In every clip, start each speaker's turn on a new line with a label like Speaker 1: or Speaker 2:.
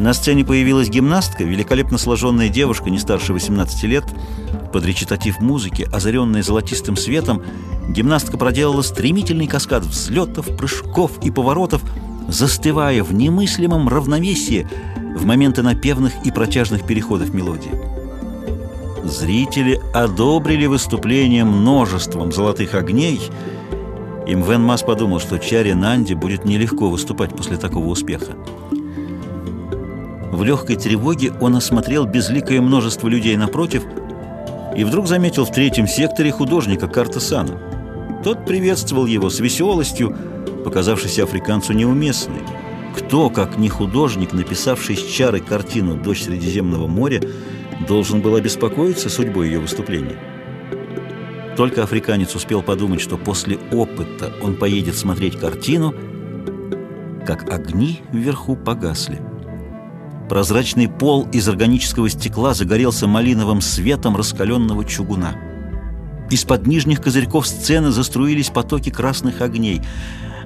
Speaker 1: На сцене появилась гимнастка, великолепно сложенная девушка, не старше 18 лет. Под речитатив музыки, озаренная золотистым светом, гимнастка проделала стремительный каскад взлетов, прыжков и поворотов, застывая в немыслимом равновесии в моменты напевных и протяжных переходов мелодии. Зрители одобрили выступление множеством золотых огней, и Мвен Мас подумал, что Чаре Нанди будет нелегко выступать после такого успеха. В легкой тревоге он осмотрел безликое множество людей напротив и вдруг заметил в третьем секторе художника Картесана. Тот приветствовал его с веселостью, показавшейся африканцу неуместной. Кто, как не художник, написавший с чары картину «Дочь Средиземного моря», должен был обеспокоиться судьбой ее выступления? Только африканец успел подумать, что после опыта он поедет смотреть картину, как огни вверху погасли. Прозрачный пол из органического стекла загорелся малиновым светом раскаленного чугуна. Из-под нижних козырьков сцены заструились потоки красных огней.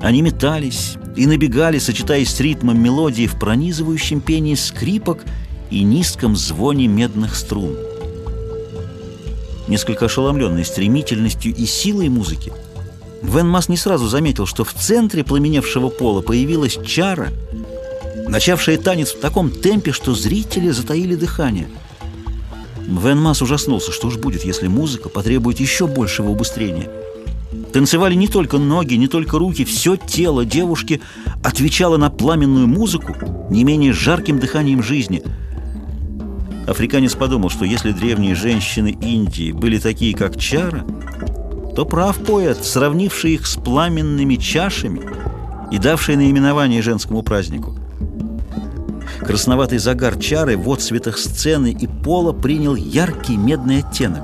Speaker 1: Они метались и набегали, сочетаясь с ритмом мелодии в пронизывающем пении скрипок и низком звоне медных струн. Несколько ошеломленный стремительностью и силой музыки, Вен Мас не сразу заметил, что в центре пламеневшего пола появилась чара — начавшая танец в таком темпе, что зрители затаили дыхание. Вен Мас ужаснулся, что ж будет, если музыка потребует еще большего убыстрения. Танцевали не только ноги, не только руки, все тело девушки отвечало на пламенную музыку не менее жарким дыханием жизни. Африканец подумал, что если древние женщины Индии были такие, как Чара, то прав поэт, сравнивший их с пламенными чашами и давший наименование женскому празднику. Красноватый загар чары в отцветах сцены и пола принял яркий медный оттенок.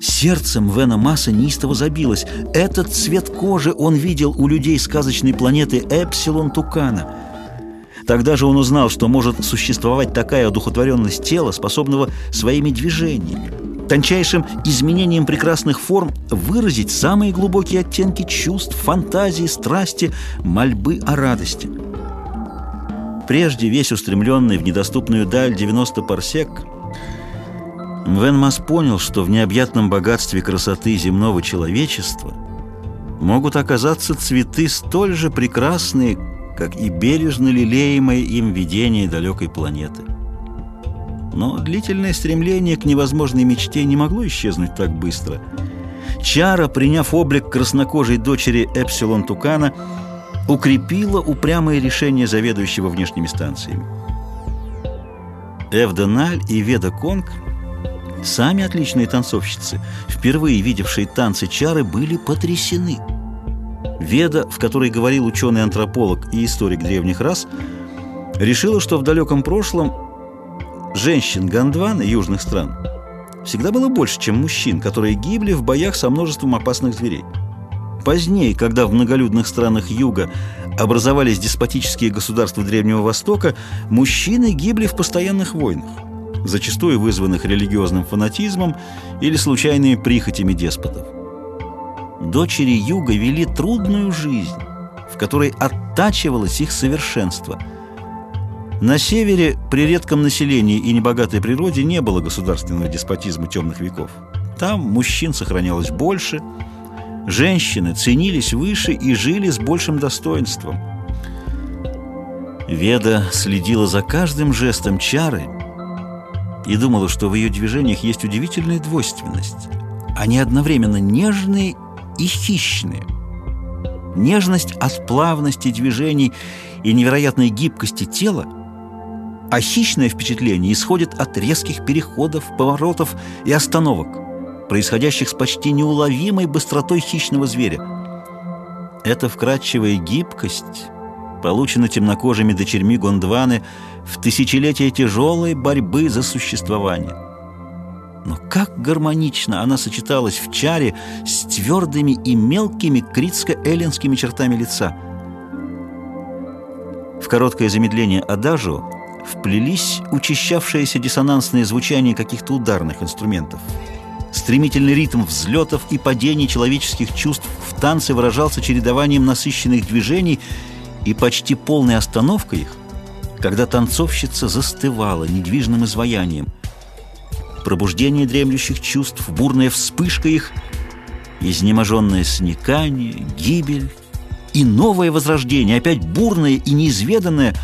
Speaker 1: Сердцем Вена Масса неистово забилось. Этот цвет кожи он видел у людей сказочной планеты Эпсилон Тукана. Тогда же он узнал, что может существовать такая одухотворенность тела, способного своими движениями, тончайшим изменением прекрасных форм выразить самые глубокие оттенки чувств, фантазии, страсти, мольбы о радости – Прежде весь устремленный в недоступную даль 90 парсек, Мвен Мас понял, что в необъятном богатстве красоты земного человечества могут оказаться цветы столь же прекрасные, как и бережно лелеемое им видение далекой планеты. Но длительное стремление к невозможной мечте не могло исчезнуть так быстро. Чара, приняв облик краснокожей дочери Эпсилон Тукана, укрепило упрямое решение заведующего внешними станциями. Эвденаль и Веда Конг, сами отличные танцовщицы, впервые видевшие танцы чары, были потрясены. Веда, в которой говорил ученый-антрополог и историк древних рас, решила, что в далеком прошлом женщин Гондвана южных стран всегда было больше, чем мужчин, которые гибли в боях со множеством опасных зверей. Позднее, когда в многолюдных странах Юга образовались деспотические государства Древнего Востока, мужчины гибли в постоянных войнах, зачастую вызванных религиозным фанатизмом или случайными прихотями деспотов. Дочери Юга вели трудную жизнь, в которой оттачивалось их совершенство. На севере при редком населении и небогатой природе не было государственного деспотизма темных веков. Там мужчин сохранялось больше – Женщины ценились выше и жили с большим достоинством. Веда следила за каждым жестом чары и думала, что в ее движениях есть удивительная двойственность. Они одновременно нежные и хищные. Нежность от плавности движений и невероятной гибкости тела, а хищное впечатление исходит от резких переходов, поворотов и остановок происходящих с почти неуловимой быстротой хищного зверя. Эта вкрадчивая гибкость получена темнокожими дочерьми Гондваны в тысячелетия тяжелой борьбы за существование. Но как гармонично она сочеталась в чаре с твердыми и мелкими критско-эллинскими чертами лица. В короткое замедление адажу вплелись учащавшееся диссонансное звучание каких-то ударных инструментов – Стремительный ритм взлетов и падений человеческих чувств в танце выражался чередованием насыщенных движений и почти полной остановкой их когда танцовщица застывала недвижным изваянием. Пробуждение дремлющих чувств, бурная вспышка их, изнеможенное сникание, гибель и новое возрождение, опять бурное и неизведанное,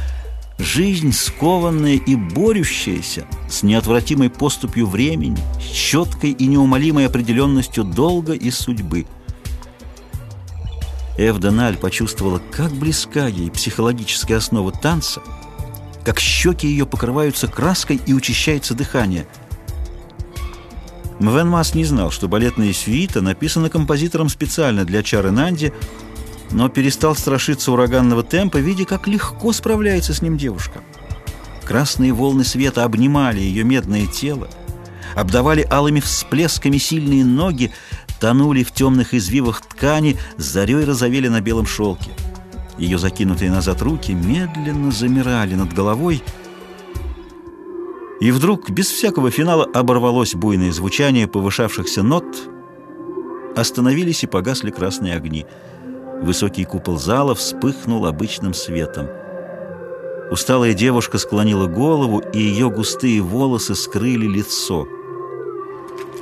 Speaker 1: жизнь скованная и борющаяся с неотвратимой поступью времени, с четкой и неумолимой определенностью долга и судьбы. Эвденаль почувствовала, как близка ей психологическая основа танца, как щеки ее покрываются краской и учащается дыхание. Мвен Мас не знал, что балетная сюита написана композитором специально для Чары Нанди, но перестал страшиться ураганного темпа, видя, как легко справляется с ним девушка. Красные волны света обнимали ее медное тело, обдавали алыми всплесками сильные ноги, тонули в темных извивах ткани, зарей розовели на белом шелке. Ее закинутые назад руки медленно замирали над головой, и вдруг, без всякого финала, оборвалось буйное звучание повышавшихся нот, остановились и погасли красные огни. Высокий купол зала вспыхнул обычным светом. Усталая девушка склонила голову, и ее густые волосы скрыли лицо.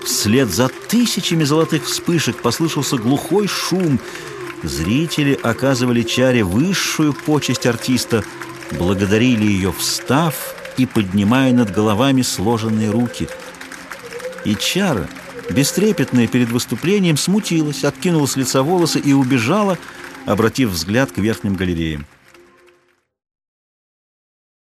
Speaker 1: Вслед за тысячами золотых вспышек послышался глухой шум — Зрители оказывали Чаре высшую почесть артиста, благодарили ее, встав и поднимая над головами сложенные руки. И Чара, бестрепетная перед выступлением, смутилась, откинула с лица волосы и убежала, обратив взгляд к верхним галереям.